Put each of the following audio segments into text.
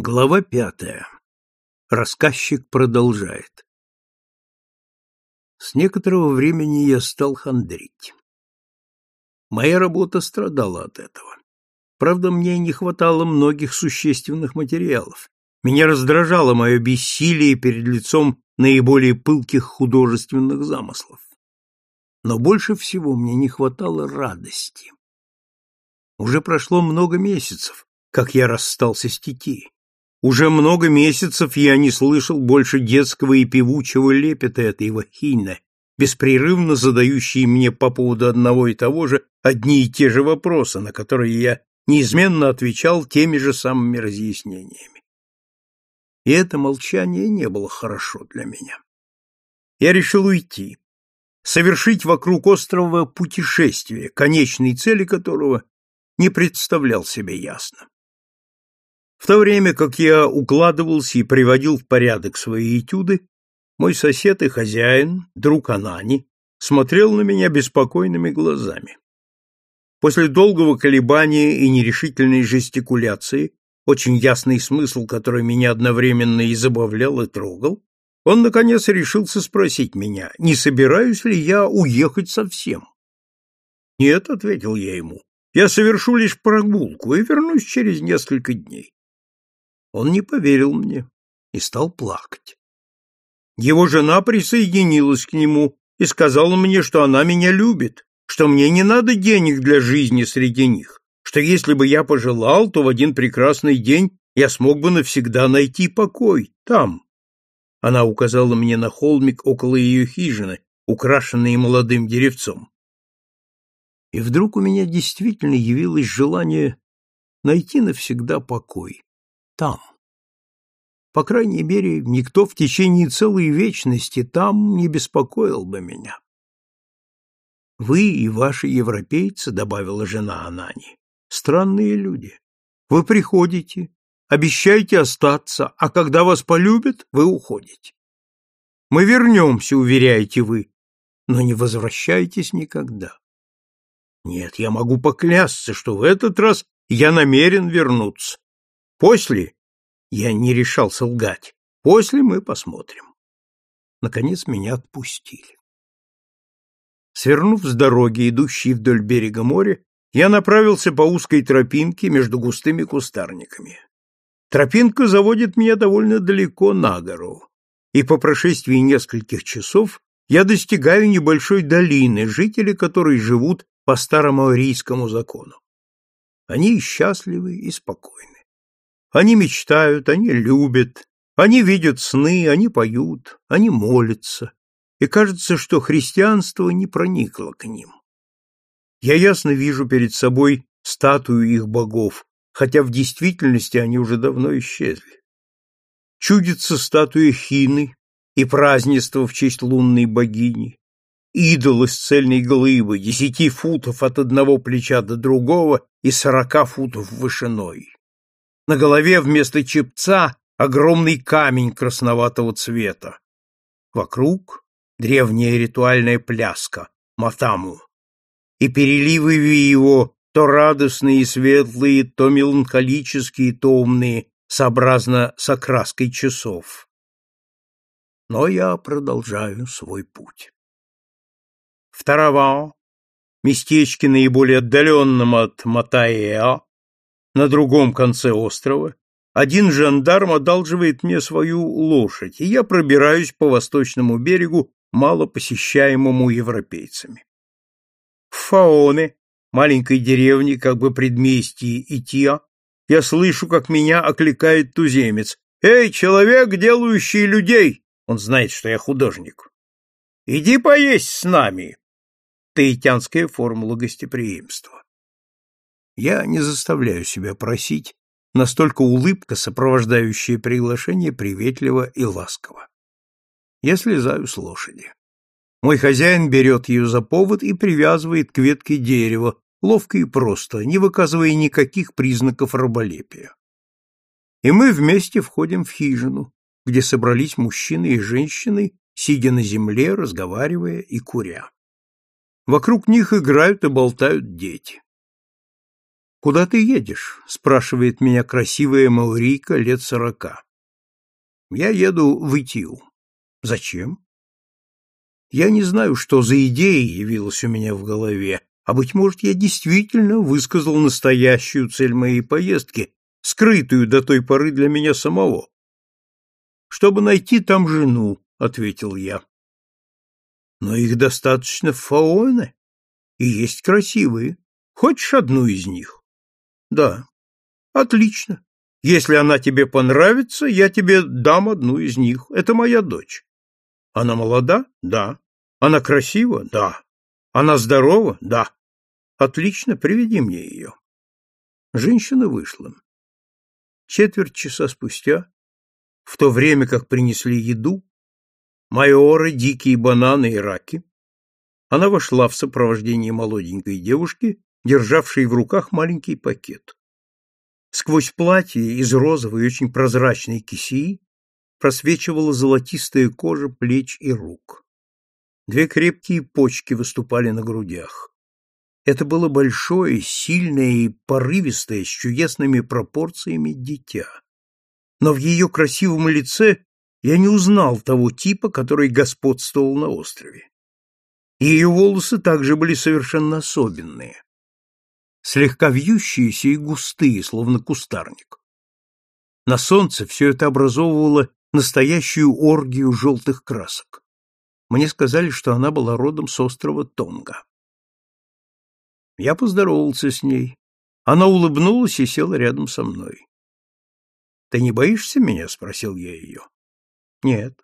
Глава пятая. Рассказчик продолжает. С некоторого времени я стал хандрить. Моя работа страдала от этого. Правда, мне не хватало многих существенных материалов. Меня раздражало мое бессилие перед лицом наиболее пылких художественных замыслов. Но больше всего мне не хватало радости. Уже прошло много месяцев, как я расстался с Тити. Уже много месяцев я не слышал больше детского и певучего лепета этой вахины, беспрерывно задающей мне по поводу одного и того же одни и те же вопросы, на которые я неизменно отвечал теми же самыми разъяснениями. И это молчание не было хорошо для меня. Я решил уйти, совершить вокруг острова путешествие, конечной цели которого не представлял себе ясно. В то время как я укладывался и приводил в порядок свои этюды, мой сосед и хозяин, друг Анани, смотрел на меня беспокойными глазами. После долгого колебания и нерешительной жестикуляции, очень ясный смысл, который меня одновременно и забавлял, и трогал, он, наконец, решился спросить меня, не собираюсь ли я уехать совсем. «Нет», — ответил я ему, — «я совершу лишь прогулку и вернусь через несколько дней». Он не поверил мне и стал плакать. Его жена присоединилась к нему и сказала мне, что она меня любит, что мне не надо денег для жизни среди них, что если бы я пожелал, то в один прекрасный день я смог бы навсегда найти покой там. Она указала мне на холмик около ее хижины, украшенный молодым деревцом. И вдруг у меня действительно явилось желание найти навсегда покой там. По крайней мере, никто в течение целой вечности там не беспокоил бы меня. Вы и ваши европейцы, добавила жена Анани, странные люди. Вы приходите, обещаете остаться, а когда вас полюбят, вы уходите. Мы вернемся, уверяете вы, но не возвращайтесь никогда. Нет, я могу поклясться, что в этот раз я намерен вернуться. После я не решался лгать. После мы посмотрим. Наконец меня отпустили. Свернув с дороги, идущей вдоль берега моря, я направился по узкой тропинке между густыми кустарниками. Тропинка заводит меня довольно далеко на гору, и по прошествии нескольких часов я достигаю небольшой долины, жители которой живут по старому арийскому закону. Они счастливы и спокойны. Они мечтают, они любят, они видят сны, они поют, они молятся, и кажется, что христианство не проникло к ним. Я ясно вижу перед собой статую их богов, хотя в действительности они уже давно исчезли. Чудится статуя Хины и празднество в честь лунной богини, идол из цельной глыбы, десяти футов от одного плеча до другого и сорока футов вышиной. На голове вместо чепца огромный камень красноватого цвета. Вокруг древняя ритуальная пляска, матаму. И переливы его то радостные и светлые, то меланхолические и томные, сообразно с окраской часов. Но я продолжаю свой путь. В Таравао, наиболее отдаленном от Матаэа, на другом конце острова один жандарм одалживает мне свою лошадь, и я пробираюсь по восточному берегу, мало посещаемому европейцами. В Фаоне, маленькой деревне, как бы предместье Ития, я слышу, как меня окликает туземец. «Эй, человек, делающий людей!» Он знает, что я художник. «Иди поесть с нами!» Таитянская формула гостеприимства. Я не заставляю себя просить, настолько улыбка, сопровождающая приглашение, приветлива и ласкова. Я слезаю с лошади. Мой хозяин берет ее за повод и привязывает к ветке дерева, ловко и просто, не выказывая никаких признаков раболепия. И мы вместе входим в хижину, где собрались мужчины и женщины, сидя на земле, разговаривая и куря. Вокруг них играют и болтают дети. «Куда ты едешь?» — спрашивает меня красивая Маурийка лет сорока. «Я еду в Итию». «Зачем?» Я не знаю, что за идея явилась у меня в голове, а, быть может, я действительно высказал настоящую цель моей поездки, скрытую до той поры для меня самого. «Чтобы найти там жену», — ответил я. «Но их достаточно в Фаоне, и есть красивые. Хочешь одну из них?» «Да». «Отлично. Если она тебе понравится, я тебе дам одну из них. Это моя дочь». Она молода? Да. Она красива? Да. Она здорова? Да. Отлично, приведи мне ее. Женщина вышла. Четверть часа спустя, в то время как принесли еду, майоры, дикие бананы и раки, она вошла в сопровождении молоденькой девушки, державшей в руках маленький пакет. Сквозь платье из розовой очень прозрачной кисии просвечивала золотистая кожа плеч и рук. Две крепкие почки выступали на грудях. Это было большое, сильное и порывистое, с чудесными пропорциями дитя. Но в ее красивом лице я не узнал того типа, который господствовал на острове. Ее волосы также были совершенно особенные, слегка вьющиеся и густые, словно кустарник. На солнце все это образовывало настоящую оргию желтых красок. Мне сказали, что она была родом с острова Тонга. Я поздоровался с ней. Она улыбнулась и села рядом со мной. «Ты не боишься меня?» — спросил я ее. «Нет».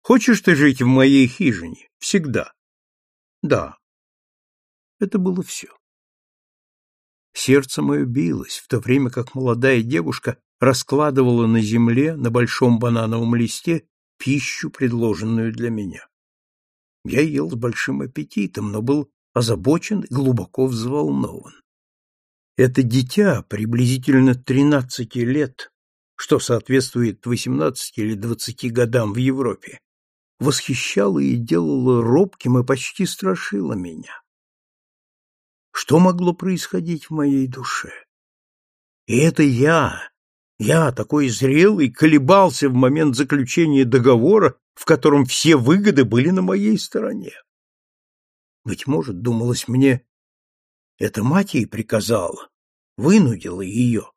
«Хочешь ты жить в моей хижине? Всегда?» «Да». Это было все. Сердце мое билось, в то время как молодая девушка раскладывала на земле на большом банановом листе пищу, предложенную для меня. Я ел с большим аппетитом, но был озабочен и глубоко взволнован. Это дитя приблизительно 13 лет, что соответствует 18 или 20 годам в Европе, восхищало и делало робким и почти страшило меня. Что могло происходить в моей душе? И это я, я, такой зрелый, колебался в момент заключения договора, в котором все выгоды были на моей стороне. Быть может, думалось мне, это мать ей приказала, вынудила ее.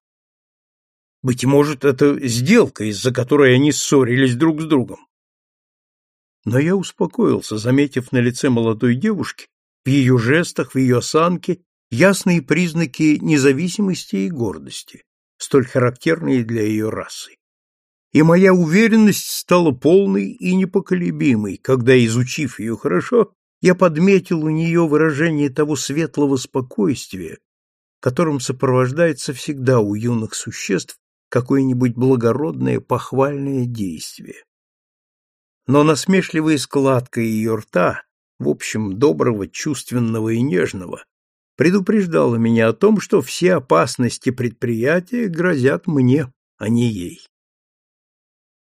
Быть может, это сделка, из-за которой они ссорились друг с другом. Но я успокоился, заметив на лице молодой девушки, в ее жестах, в ее осанке, ясные признаки независимости и гордости столь характерные для ее расы. И моя уверенность стала полной и непоколебимой, когда, изучив ее хорошо, я подметил у нее выражение того светлого спокойствия, которым сопровождается всегда у юных существ какое-нибудь благородное похвальное действие. Но насмешливая складка ее рта, в общем, доброго, чувственного и нежного, предупреждала меня о том, что все опасности предприятия грозят мне, а не ей.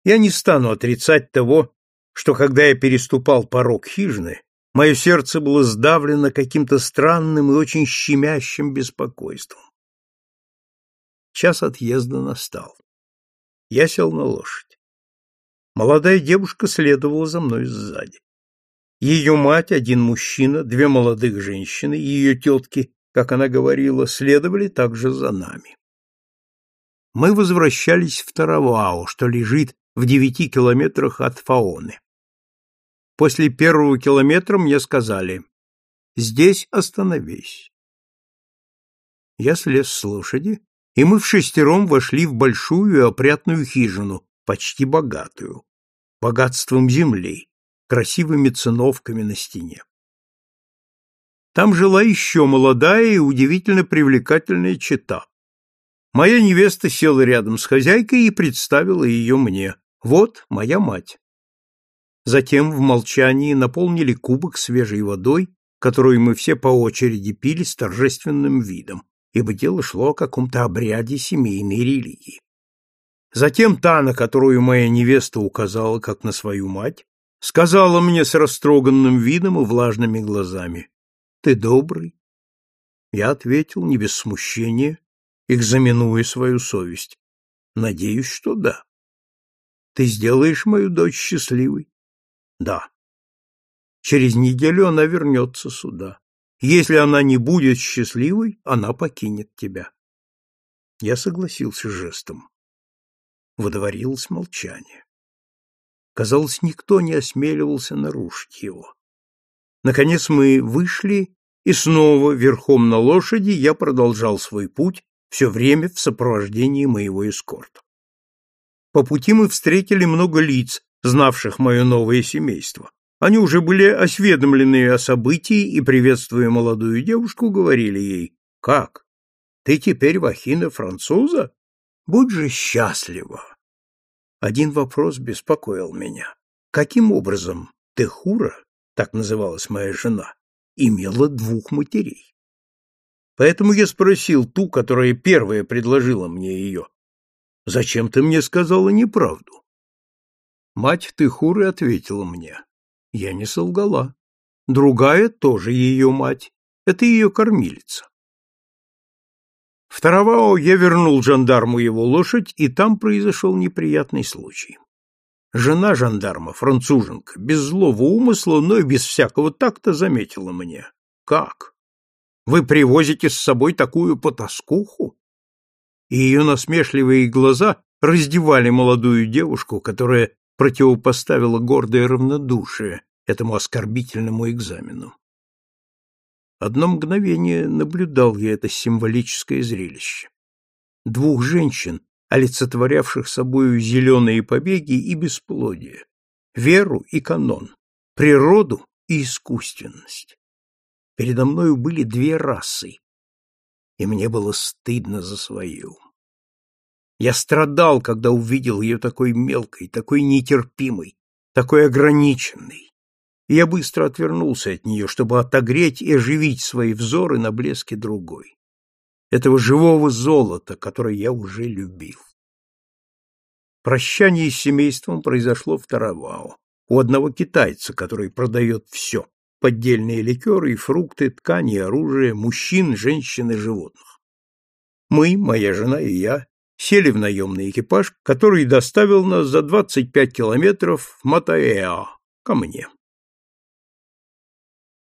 Я не стану отрицать того, что когда я переступал порог хижины, мое сердце было сдавлено каким-то странным и очень щемящим беспокойством. Час отъезда настал. Я сел на лошадь. Молодая девушка следовала за мной сзади. Ее мать, один мужчина, две молодых женщины, ее тетки, как она говорила, следовали также за нами. Мы возвращались в Таравау, что лежит в девяти километрах от Фаоны. После первого километра мне сказали «Здесь остановись». Я слез с лошади, и мы в шестером вошли в большую и опрятную хижину, почти богатую, богатством земли, красивыми циновками на стене. Там жила еще молодая и удивительно привлекательная чета. Моя невеста села рядом с хозяйкой и представила ее мне. Вот моя мать. Затем в молчании наполнили кубок свежей водой, которую мы все по очереди пили с торжественным видом, ибо дело шло о каком-то обряде семейной религии. Затем та, на которую моя невеста указала как на свою мать, сказала мне с растроганным видом и влажными глазами, «Ты добрый, Я ответил не без смущения, экзаменуя свою совесть. Надеюсь, что да. Ты сделаешь мою дочь счастливой? Да. Через неделю она вернется сюда. Если она не будет счастливой, она покинет тебя. Я согласился жестом. Водворилось молчание. Казалось, никто не осмеливался нарушить его. Наконец мы вышли, и снова верхом на лошади я продолжал свой путь, все время в сопровождении моего эскорта. По пути мы встретили много лиц, знавших мое новое семейство. Они уже были осведомлены о событии и, приветствуя молодую девушку, говорили ей, «Как? Ты теперь вахина француза? Будь же счастлива!» Один вопрос беспокоил меня. Каким образом Техура, так называлась моя жена, имела двух матерей? Поэтому я спросил ту, которая первая предложила мне ее, «Зачем ты мне сказала неправду?» Мать Техуры ответила мне, я не солгала. Другая тоже ее мать. Это ее кормилица. В Таравао я вернул жандарму его лошадь, и там произошел неприятный случай. Жена жандарма, француженка, без злого умысла, но и без всякого такта заметила мне. «Как? Вы привозите с собой такую потаскуху?» И ее насмешливые глаза раздевали молодую девушку, которая противопоставила гордое равнодушие этому оскорбительному экзамену. Одно мгновение наблюдал я это символическое зрелище. Двух женщин, олицетворявших собою зеленые побеги и бесплодие, веру и канон, природу и искусственность. Передо мною были две расы, и мне было стыдно за свою. Я страдал, когда увидел ее такой мелкой, такой нетерпимой, такой ограниченной. И я быстро отвернулся от нее, чтобы отогреть и оживить свои взоры на блеске другой. Этого живого золота, которое я уже любил. Прощание с семейством произошло в Таравао, у одного китайца, который продает все — поддельные ликеры и фрукты, ткани, оружие, мужчин, женщин и животных. Мы, моя жена и я, сели в наемный экипаж, который доставил нас за 25 километров в Матаэа, ко мне.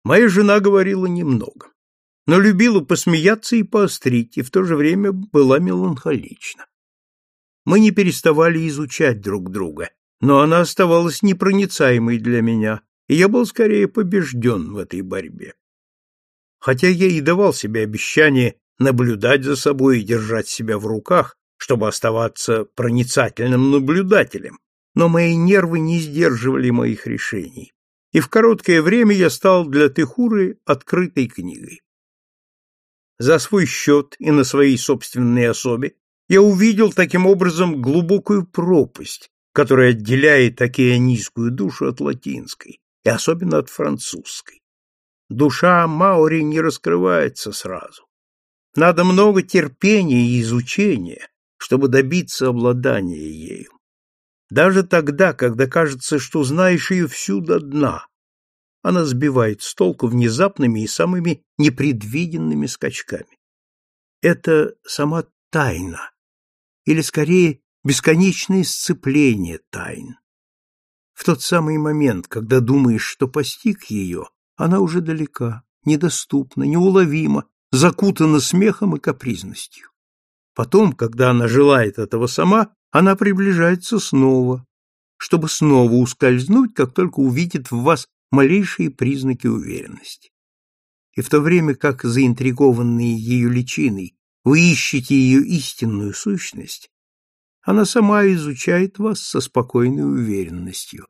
Моя жена говорила немного, но любила посмеяться и поострить, и в то же время была меланхолична. Мы не переставали изучать друг друга, но она оставалась непроницаемой для меня, и я был скорее побежден в этой борьбе. Хотя я и давал себе обещание наблюдать за собой и держать себя в руках, чтобы оставаться проницательным наблюдателем, но мои нервы не сдерживали моих решений, и в короткое время я стал для Техуры открытой книгой. За свой счет и на своей собственной особе я увидел таким образом глубокую пропасть, которая отделяет океанийскую душу от латинской, и особенно от французской. Душа Маори не раскрывается сразу. Надо много терпения и изучения, чтобы добиться обладания ею. Даже тогда, когда кажется, что знаешь ее всю до дна, она сбивает с толку внезапными и самыми непредвиденными скачками. Это сама тайна, или скорее бесконечное сцепление тайн. В тот самый момент, когда думаешь, что постиг ее, она уже далека, недоступна, неуловима, закутана смехом и капризностью. Потом, когда она желает этого сама, она приближается снова, чтобы снова ускользнуть, как только увидит в вас малейшие признаки уверенности. И в то время как заинтригованные ее личиной вы ищете ее истинную сущность, она сама изучает вас со спокойной уверенностью.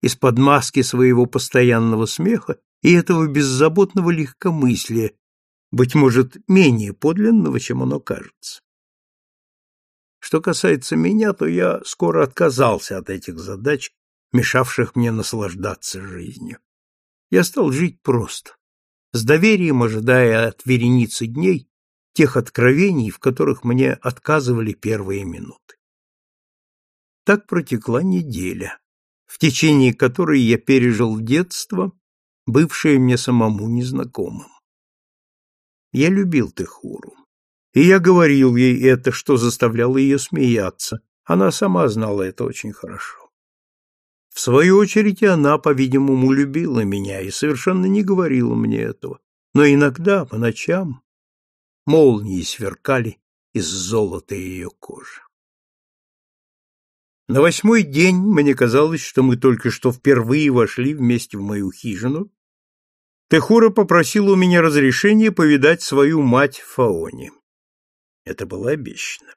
Из-под маски своего постоянного смеха и этого беззаботного легкомыслия, быть может, менее подлинного, чем оно кажется. Что касается меня, то я скоро отказался от этих задач, мешавших мне наслаждаться жизнью. Я стал жить просто, с доверием ожидая от вереницы дней тех откровений, в которых мне отказывали первые минуты. Так протекла неделя, в течение которой я пережил детство, бывшее мне самому незнакомым. Я любил Техуру. И я говорил ей это, что заставляло ее смеяться. Она сама знала это очень хорошо. В свою очередь, она, по-видимому, любила меня и совершенно не говорила мне этого. Но иногда, по ночам, молнии сверкали из золота ее кожи. На восьмой день мне казалось, что мы только что впервые вошли вместе в мою хижину. Техура попросила у меня разрешения повидать свою мать Фаони. Это было обещано.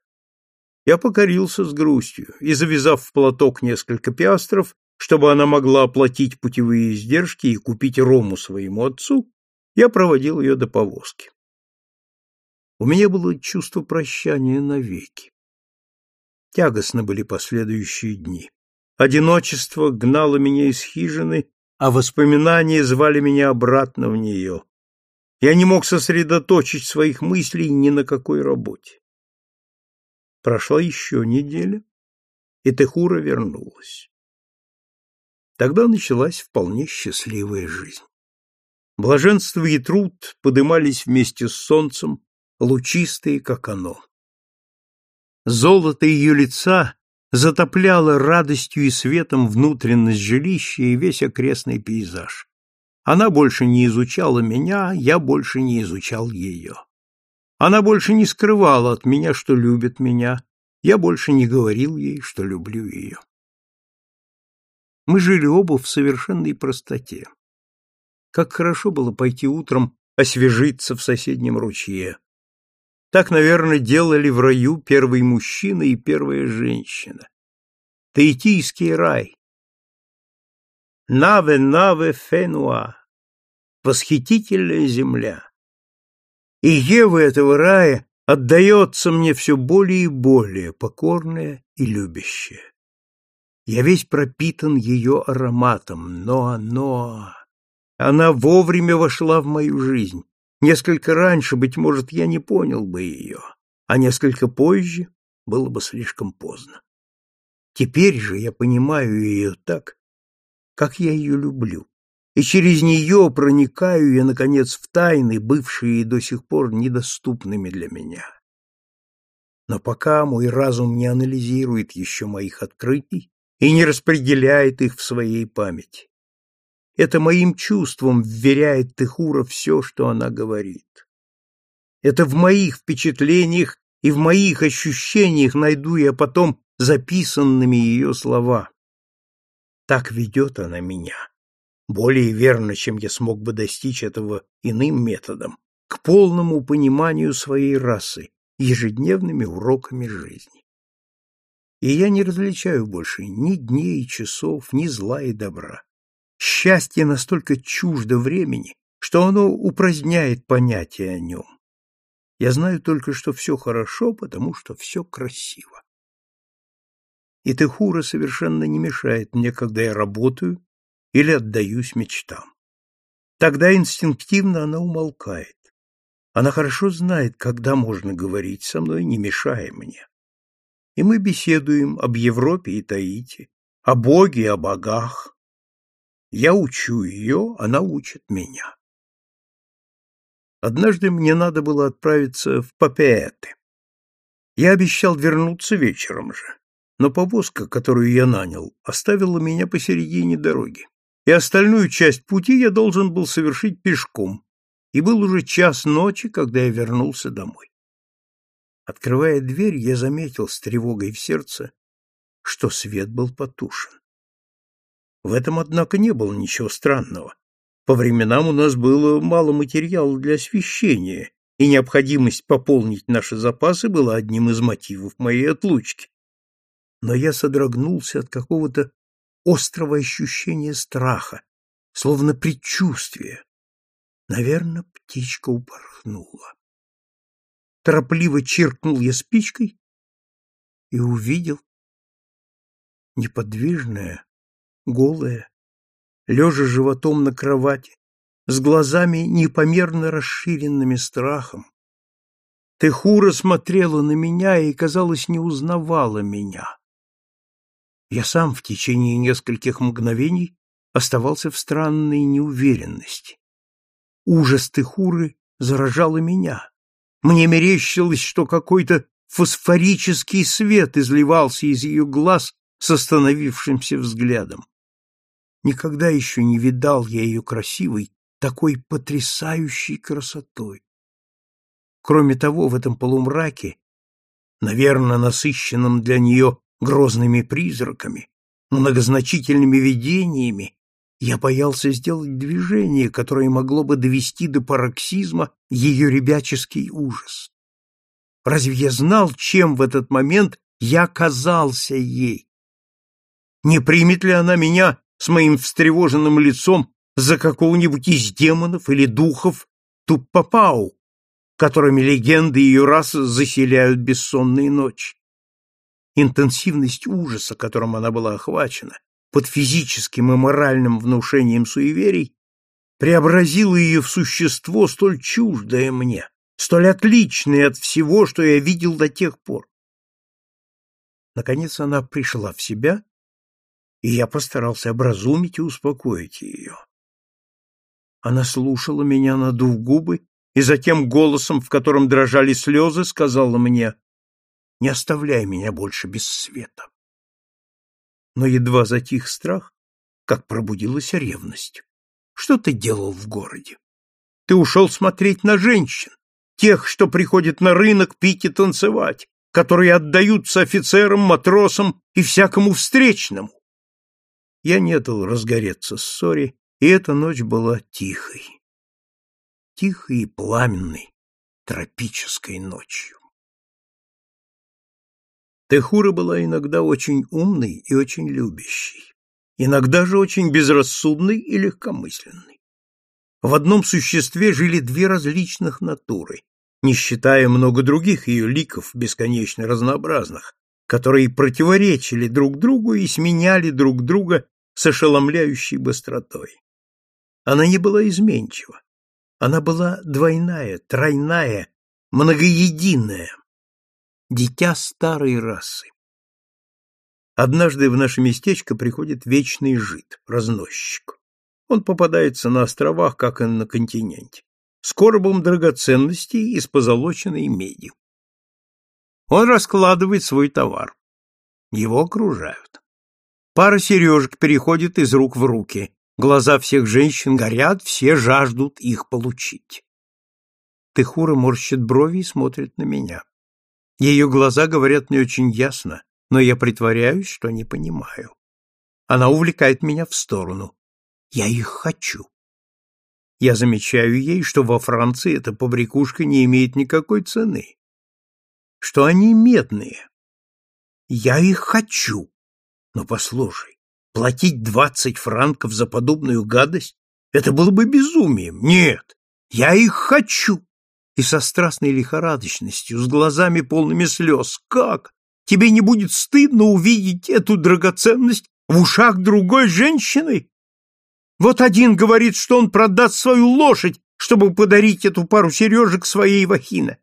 Я покорился с грустью и, завязав в платок несколько пиастров, чтобы она могла оплатить путевые издержки и купить рому своему отцу, я проводил ее до повозки. У меня было чувство прощания навеки. Тягостно были последующие дни. Одиночество гнало меня из хижины, а воспоминания звали меня обратно в нее. Я не мог сосредоточить своих мыслей ни на какой работе. Прошла еще неделя, и Техура вернулась. Тогда началась вполне счастливая жизнь. Блаженство и труд подымались вместе с солнцем, лучистые, как оно. Золото ее лица затопляло радостью и светом внутренность жилища и весь окрестный пейзаж. Она больше не изучала меня, я больше не изучал ее. Она больше не скрывала от меня, что любит меня, я больше не говорил ей, что люблю ее. Мы жили оба в совершенной простоте. Как хорошо было пойти утром освежиться в соседнем ручье. Так, наверное, делали в раю первый мужчина и первая женщина. Таитийский рай. Наве, наве, фенуа. Восхитительная земля. И Ева этого рая отдается мне все более и более, покорная и любящая. Я весь пропитан ее ароматом, но, но... Она вовремя вошла в мою жизнь. Несколько раньше, быть может, я не понял бы ее, а несколько позже было бы слишком поздно. Теперь же я понимаю ее так, как я ее люблю, и через нее проникаю я, наконец, в тайны, бывшие до сих пор недоступными для меня. Но пока мой разум не анализирует еще моих открытий, и не распределяет их в своей памяти. Это моим чувствам вверяет Техура все, что она говорит. Это в моих впечатлениях и в моих ощущениях найду я потом записанными ее слова. Так ведет она меня, более верно, чем я смог бы достичь этого иным методом, к полному пониманию своей расы, ежедневными уроками жизни и я не различаю больше ни дней и часов, ни зла и добра. Счастье настолько чуждо времени, что оно упраздняет понятие о нем. Я знаю только, что все хорошо, потому что все красиво. И Техура совершенно не мешает мне, когда я работаю или отдаюсь мечтам. Тогда инстинктивно она умолкает. Она хорошо знает, когда можно говорить со мной, не мешая мне и мы беседуем об Европе и Таити, о Боге и о богах. Я учу ее, она учит меня. Однажды мне надо было отправиться в Папеэты. Я обещал вернуться вечером же, но повозка, которую я нанял, оставила меня посередине дороги, и остальную часть пути я должен был совершить пешком, и был уже час ночи, когда я вернулся домой. Открывая дверь, я заметил с тревогой в сердце, что свет был потушен. В этом, однако, не было ничего странного. По временам у нас было мало материала для освещения, и необходимость пополнить наши запасы была одним из мотивов моей отлучки. Но я содрогнулся от какого-то острого ощущения страха, словно предчувствия. Наверное, птичка упорхнула. Торопливо чиркнул я спичкой и увидел неподвижное, голое, лежа животом на кровати, с глазами непомерно расширенными страхом. Техура смотрела на меня и, казалось, не узнавала меня. Я сам в течение нескольких мгновений оставался в странной неуверенности. Ужас Техуры заражало меня. Мне мерещилось, что какой-то фосфорический свет изливался из ее глаз с остановившимся взглядом. Никогда еще не видал я ее красивой, такой потрясающей красотой. Кроме того, в этом полумраке, наверное, насыщенном для нее грозными призраками, многозначительными видениями, я боялся сделать движение, которое могло бы довести до пароксизма ее ребяческий ужас. Разве я знал, чем в этот момент я казался ей? Не примет ли она меня с моим встревоженным лицом за какого-нибудь из демонов или духов Туппапау, которыми легенды ее расы заселяют бессонные ночи? Интенсивность ужаса, которым она была охвачена, под физическим и моральным внушением суеверий, преобразила ее в существо столь чуждое мне, столь отличное от всего, что я видел до тех пор. Наконец она пришла в себя и я постарался образумить и успокоить ее. Она слушала меня, надув губы, и затем голосом, в котором дрожали слезы, сказала мне, «Не оставляй меня больше без света». Но едва затих страх, как пробудилась ревность. «Что ты делал в городе? Ты ушел смотреть на женщин, тех, что приходят на рынок пить и танцевать, которые отдаются офицерам, матросам и всякому встречному. Я не дал разгореться ссоре, и эта ночь была тихой. Тихой и пламенной, тропической ночью. Техура была иногда очень умной и очень любящей, иногда же очень безрассудной и легкомысленной. В одном существе жили две различных натуры, не считая много других ее ликов, бесконечно разнообразных, которые противоречили друг другу и сменяли друг друга с ошеломляющей быстротой. Она не была изменчива. Она была двойная, тройная, многоединая. Дитя старой расы. Однажды в наше местечко приходит вечный жид, разносчик. Он попадается на островах, как и на континенте, с коробом драгоценностей из позолоченной меди. Он раскладывает свой товар. Его окружают. Пара сережек переходит из рук в руки. Глаза всех женщин горят, все жаждут их получить. Техура морщит брови и смотрит на меня. Ее глаза говорят мне очень ясно, но я притворяюсь, что не понимаю. Она увлекает меня в сторону. Я их хочу. Я замечаю ей, что во Франции эта побрякушка не имеет никакой цены, что они медные. Я их хочу. Но послушай, платить двадцать франков за подобную гадость — это было бы безумием. Нет, я их хочу. И со страстной лихорадочностью, с глазами полными слез. Как? Тебе не будет стыдно увидеть эту драгоценность в ушах другой женщины? Вот один говорит, что он продаст свою лошадь, чтобы подарить эту пару сережек своей вахине.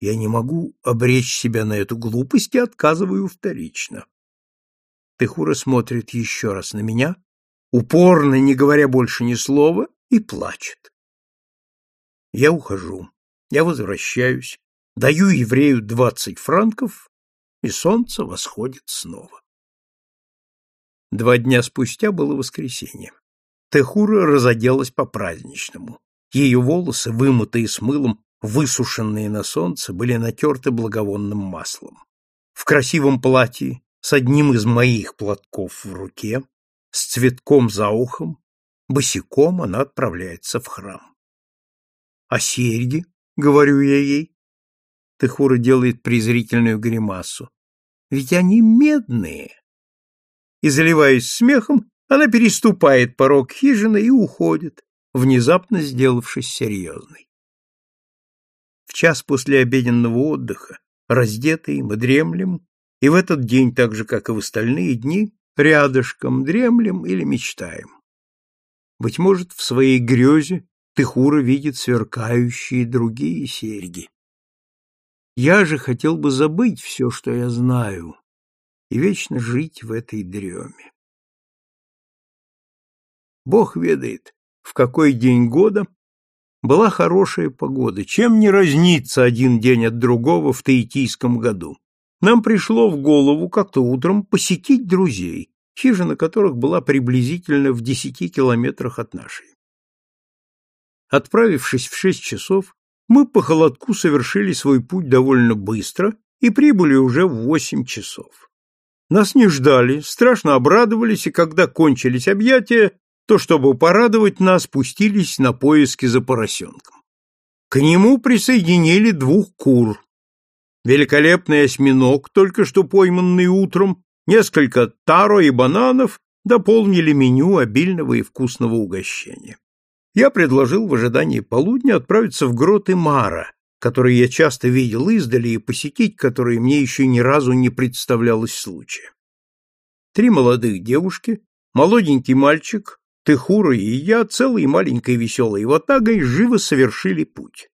Я не могу обречь себя на эту глупость и отказываю вторично. Техура смотрит еще раз на меня, упорно, не говоря больше ни слова, и плачет. Я ухожу, я возвращаюсь, даю еврею двадцать франков, и солнце восходит снова. Два дня спустя было воскресенье. Техура разоделась по-праздничному. Ее волосы, вымытые с мылом, высушенные на солнце, были натерты благовонным маслом. В красивом платье, с одним из моих платков в руке, с цветком за ухом, босиком она отправляется в храм. — А серьги? — говорю я ей. Техура делает презрительную гримасу. — Ведь они медные. И, заливаясь смехом, она переступает порог хижины и уходит, внезапно сделавшись серьезной. В час после обеденного отдыха, раздетые, мы дремлем, и в этот день, так же, как и в остальные дни, рядышком дремлем или мечтаем. Быть может, в своей грезе Тыхура видит сверкающие другие серьги. Я же хотел бы забыть все, что я знаю, и вечно жить в этой дреме. Бог ведает, в какой день года Была хорошая погода, чем не разнится один день от другого в Таитийском году. Нам пришло в голову как-то утром посетить друзей, хижина которых была приблизительно в десяти километрах от нашей. Отправившись в шесть часов, мы по холодку совершили свой путь довольно быстро и прибыли уже в восемь часов. Нас не ждали, страшно обрадовались, и когда кончились объятия, то, чтобы порадовать нас, спустились на поиски за поросенком. К нему присоединили двух кур. Великолепный осьминог, только что пойманный утром, несколько таро и бананов дополнили меню обильного и вкусного угощения. Я предложил в ожидании полудня отправиться в гроты Мара, которые я часто видел издали и посетить которые мне еще ни разу не представлялось случая. Три молодых девушки, молоденький мальчик, Техура и я, целой маленькой веселой ватагой, живо совершили путь.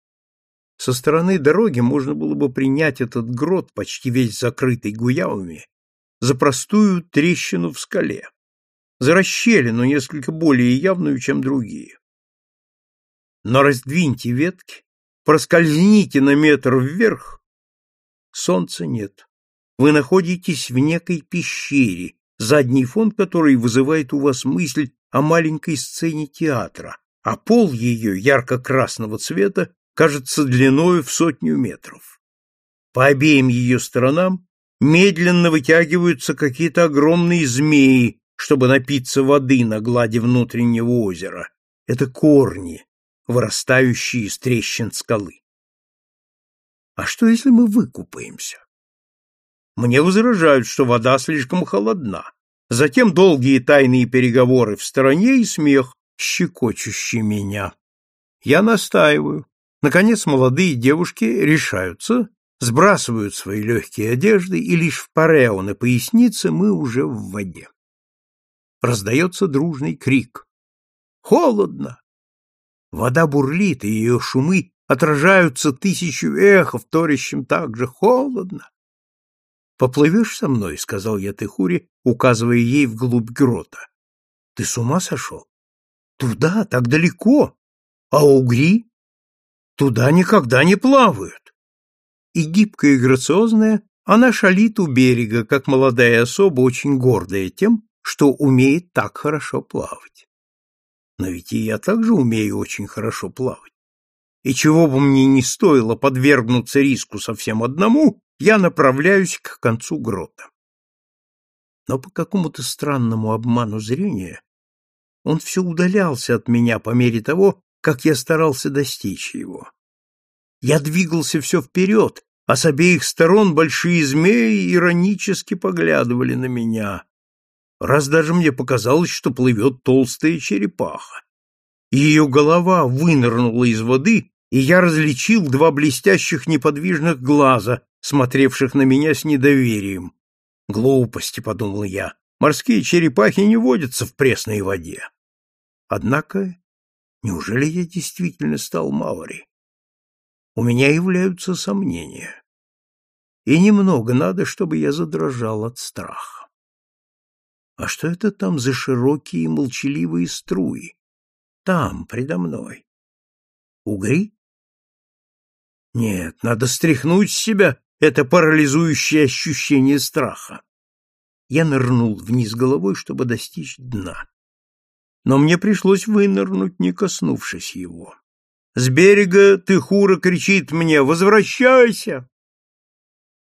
Со стороны дороги можно было бы принять этот грот, почти весь закрытый гуявами, за простую трещину в скале, за расщелину, несколько более явную, чем другие. Но раздвиньте ветки, проскользните на метр вверх, солнца нет. Вы находитесь в некой пещере, задний фон которой вызывает у вас мысль о маленькой сцене театра, а пол ее ярко-красного цвета кажется длиною в сотню метров. По обеим ее сторонам медленно вытягиваются какие-то огромные змеи, чтобы напиться воды на глади внутреннего озера. Это корни, вырастающие из трещин скалы. А что, если мы выкупаемся? Мне возражают, что вода слишком холодна. Затем долгие тайные переговоры в стороне и смех, щекочущий меня. Я настаиваю. Наконец молодые девушки решаются, сбрасывают свои легкие одежды, и лишь в парео на пояснице мы уже в воде. Раздается дружный крик. «Холодно!» Вода бурлит, и ее шумы отражаются тысячу эхов, торящим так же холодно. Поплывешь со мной, сказал я Техуре, указывая ей вглубь грота. Ты с ума сошел? Туда, так далеко. А угри? Туда никогда не плавают. И гибкая и грациозная, она шалит у берега, как молодая особа, очень гордая тем, что умеет так хорошо плавать. Но ведь и я также умею очень хорошо плавать. И чего бы мне не стоило подвергнуться риску совсем одному, я направляюсь к концу грота. Но по какому-то странному обману зрения он все удалялся от меня по мере того, как я старался достичь его. Я двигался все вперед, а с обеих сторон большие змеи иронически поглядывали на меня. Раз даже мне показалось, что плывет толстая черепаха. Ее голова вынырнула из воды, и я различил два блестящих неподвижных глаза, смотревших на меня с недоверием. Глупости, подумал я. Морские черепахи не водятся в пресной воде. Однако, неужели я действительно стал Маори? У меня являются сомнения. И немного надо, чтобы я задрожал от страха. А что это там за широкие молчаливые струи? Там, предо мной. Угри? Нет, надо стряхнуть с себя это парализующее ощущение страха. Я нырнул вниз головой, чтобы достичь дна. Но мне пришлось вынырнуть, не коснувшись его. С берега Тыхура кричит мне «Возвращайся!»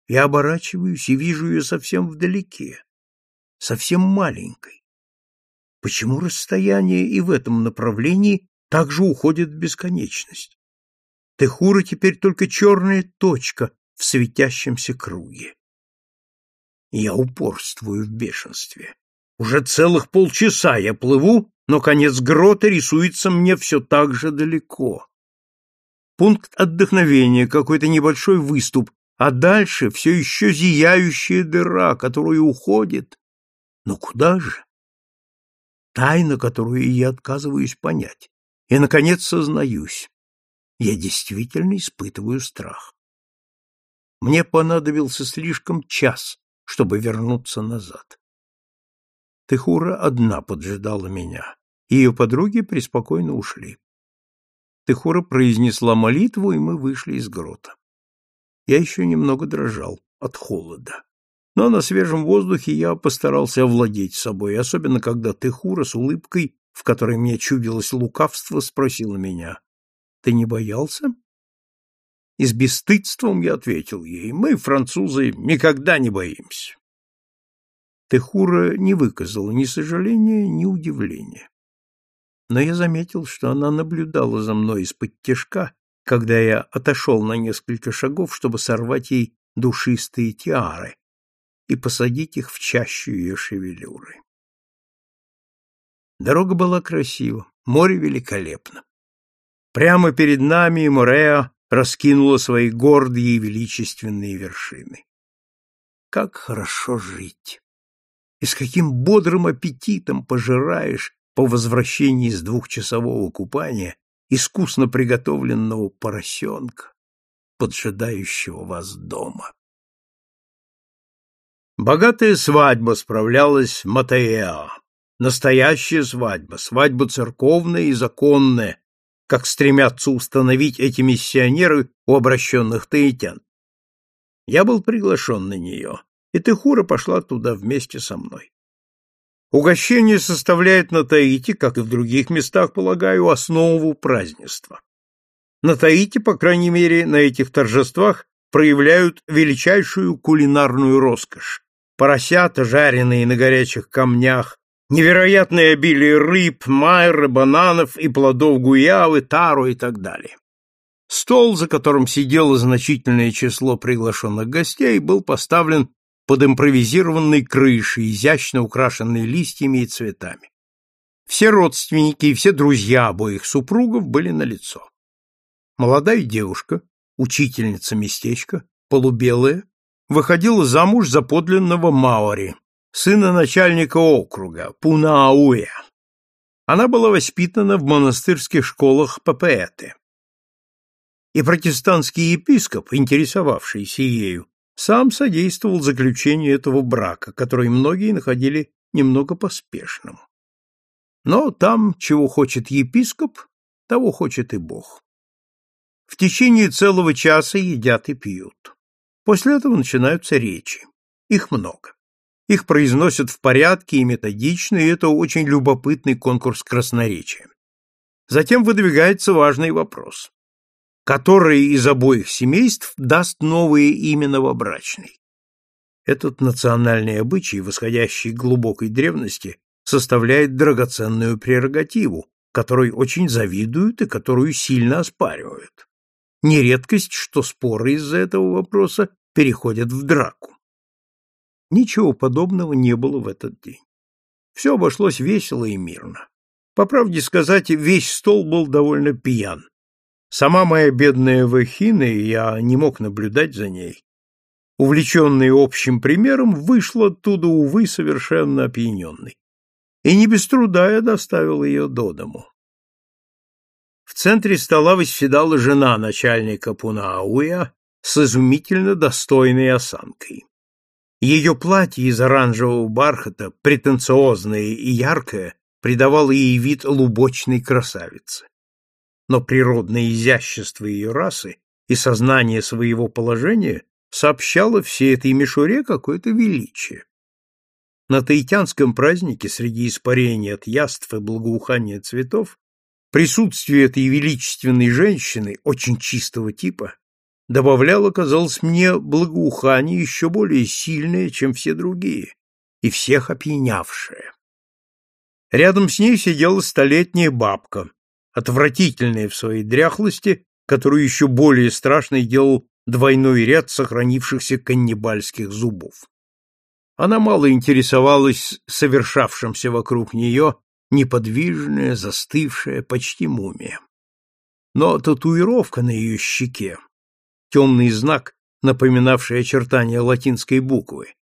Я оборачиваюсь и вижу ее совсем вдалеке, совсем маленькой. Почему расстояние и в этом направлении также уходит в бесконечность? Техура теперь только черная точка в светящемся круге. Я упорствую в бешенстве. Уже целых полчаса я плыву, но конец грота рисуется мне все так же далеко. Пункт отдохновения, какой-то небольшой выступ, а дальше все еще зияющая дыра, которая уходит. Но куда же? Тайна, которую я отказываюсь понять. И, наконец, сознаюсь. Я действительно испытываю страх. Мне понадобился слишком час, чтобы вернуться назад. Техура одна поджидала меня. Ее подруги преспокойно ушли. Техура произнесла молитву, и мы вышли из грота. Я еще немного дрожал от холода. Но на свежем воздухе я постарался овладеть собой, особенно когда Техура с улыбкой, в которой мне чудилось лукавство, спросила меня, «Ты не боялся?» И с бесстыдством я ответил ей, «Мы, французы, никогда не боимся». Техура не выказала ни сожаления, ни удивления. Но я заметил, что она наблюдала за мной из-под тяжка, когда я отошел на несколько шагов, чтобы сорвать ей душистые тиары и посадить их в чащу ее шевелюры. Дорога была красива, море великолепно. Прямо перед нами Мореа раскинула свои гордые и величественные вершины. Как хорошо жить! И с каким бодрым аппетитом пожираешь по возвращении с двухчасового купания искусно приготовленного поросенка, поджидающего вас дома. Богатая свадьба справлялась Матеа. Настоящая свадьба, свадьба церковная и законная, как стремятся установить эти миссионеры у обращенных таитян. Я был приглашен на нее, и Техура пошла туда вместе со мной. Угощение составляет на Таити, как и в других местах, полагаю, основу празднества. На Таити, по крайней мере, на этих торжествах проявляют величайшую кулинарную роскошь. Поросята, жареные на горячих камнях, невероятное обилие рыб, майры, бананов и плодов гуявы, тару и так далее. Стол, за которым сидело значительное число приглашенных гостей, был поставлен под импровизированной крышей, изящно украшенной листьями и цветами. Все родственники и все друзья обоих супругов были налицо. Молодая девушка, учительница местечка, полубелая, выходила замуж за подлинного Маори, сына начальника округа Пунауэ. Она была воспитана в монастырских школах Папеэты. И протестантский епископ, интересовавшийся ею, сам содействовал заключению этого брака, который многие находили немного поспешным. Но там, чего хочет епископ, того хочет и Бог. В течение целого часа едят и пьют. После этого начинаются речи. Их много. Их произносят в порядке и методично, и это очень любопытный конкурс красноречия. Затем выдвигается важный вопрос который из обоих семейств даст новое имя новобрачной. Этот национальный обычай, восходящий к глубокой древности, составляет драгоценную прерогативу, которой очень завидуют и которую сильно оспаривают. Не редкость, что споры из-за этого вопроса переходят в драку. Ничего подобного не было в этот день. Все обошлось весело и мирно. По правде сказать, весь стол был довольно пьян. Сама моя бедная Вахина, я не мог наблюдать за ней, увлеченный общим примером, вышла оттуда, увы, совершенно опьяненной. И не без труда я доставил ее до дому. В центре стола восседала жена начальника Пунауя с изумительно достойной осанкой. Ее платье из оранжевого бархата, претенциозное и яркое, придавало ей вид лубочной красавицы но природное изящество ее расы и сознание своего положения сообщало всей этой мишуре какое-то величие. На таитянском празднике среди испарений от яств и благоухания цветов присутствие этой величественной женщины, очень чистого типа, добавляло, казалось мне, благоухание еще более сильное, чем все другие, и всех опьянявшее. Рядом с ней сидела столетняя бабка, отвратительная в своей дряхлости, которую еще более страшной делал двойной ряд сохранившихся каннибальских зубов. Она мало интересовалась совершавшимся вокруг нее неподвижная, застывшая, почти мумия. Но татуировка на ее щеке, темный знак, напоминавший очертания латинской буквы,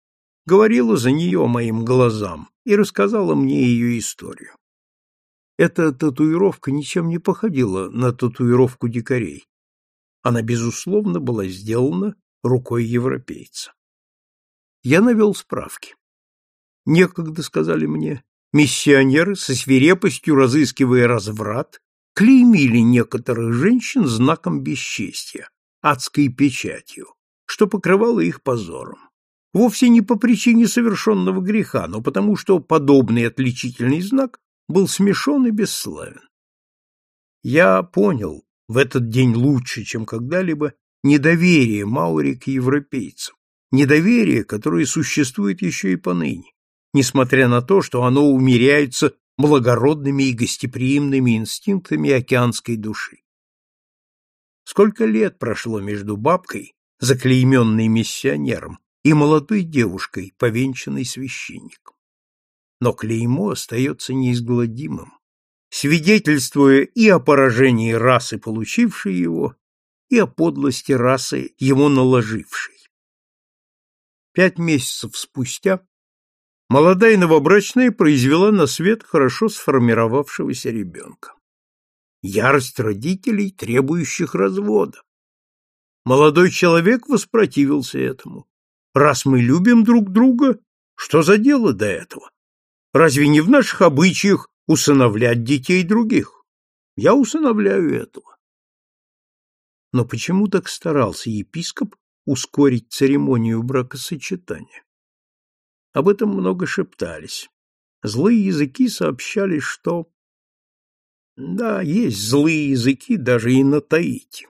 говорила за нее моим глазам и рассказала мне ее историю. Эта татуировка ничем не походила на татуировку дикарей. Она, безусловно, была сделана рукой европейца. Я навел справки. Некогда, сказали мне, миссионеры со свирепостью разыскивая разврат, клеймили некоторых женщин знаком бесчестия, адской печатью, что покрывало их позором. Вовсе не по причине совершенного греха, но потому что подобный отличительный знак был смешон и бесславен. Я понял в этот день лучше, чем когда-либо, недоверие Маури к европейцам, недоверие, которое существует еще и поныне, несмотря на то, что оно умеряется благородными и гостеприимными инстинктами океанской души. Сколько лет прошло между бабкой, заклейменной миссионером, и молодой девушкой, повенчанной священником. Но клеймо остается неизгладимым, свидетельствуя и о поражении расы, получившей его, и о подлости расы, его наложившей. Пять месяцев спустя молодая новобрачная произвела на свет хорошо сформировавшегося ребенка. Ярость родителей, требующих развода. Молодой человек воспротивился этому. Раз мы любим друг друга, что за дело до этого? Разве не в наших обычаях усыновлять детей других? Я усыновляю этого. Но почему так старался епископ ускорить церемонию бракосочетания? Об этом много шептались. Злые языки сообщали, что... Да, есть злые языки даже и на Таити.